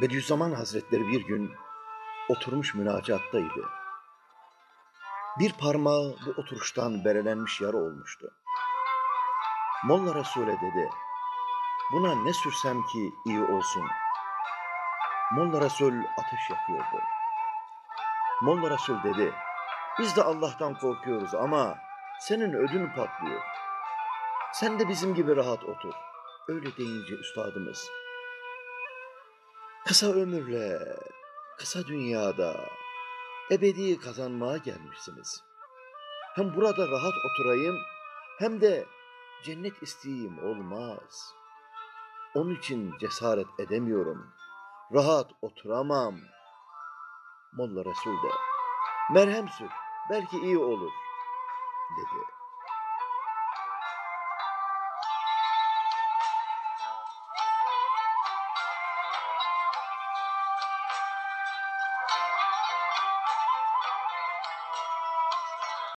Bediüzzaman Hazretleri bir gün oturmuş münacattaydı. Bir parmağı bu oturuştan berelenmiş yara olmuştu. Molla Resul'e dedi, buna ne sürsem ki iyi olsun. Molla Resul ateş yakıyordu. Molla Resul dedi, biz de Allah'tan korkuyoruz ama senin ödün patlıyor. Sen de bizim gibi rahat otur. Öyle deyince üstadımız, kısa ömürle, kısa dünyada ebedi kazanmaya gelmişsiniz. Hem burada rahat oturayım hem de cennet isteyeyim olmaz. Onun için cesaret edemiyorum. Rahat oturamam. Molla Resul de merhem sür belki iyi olur.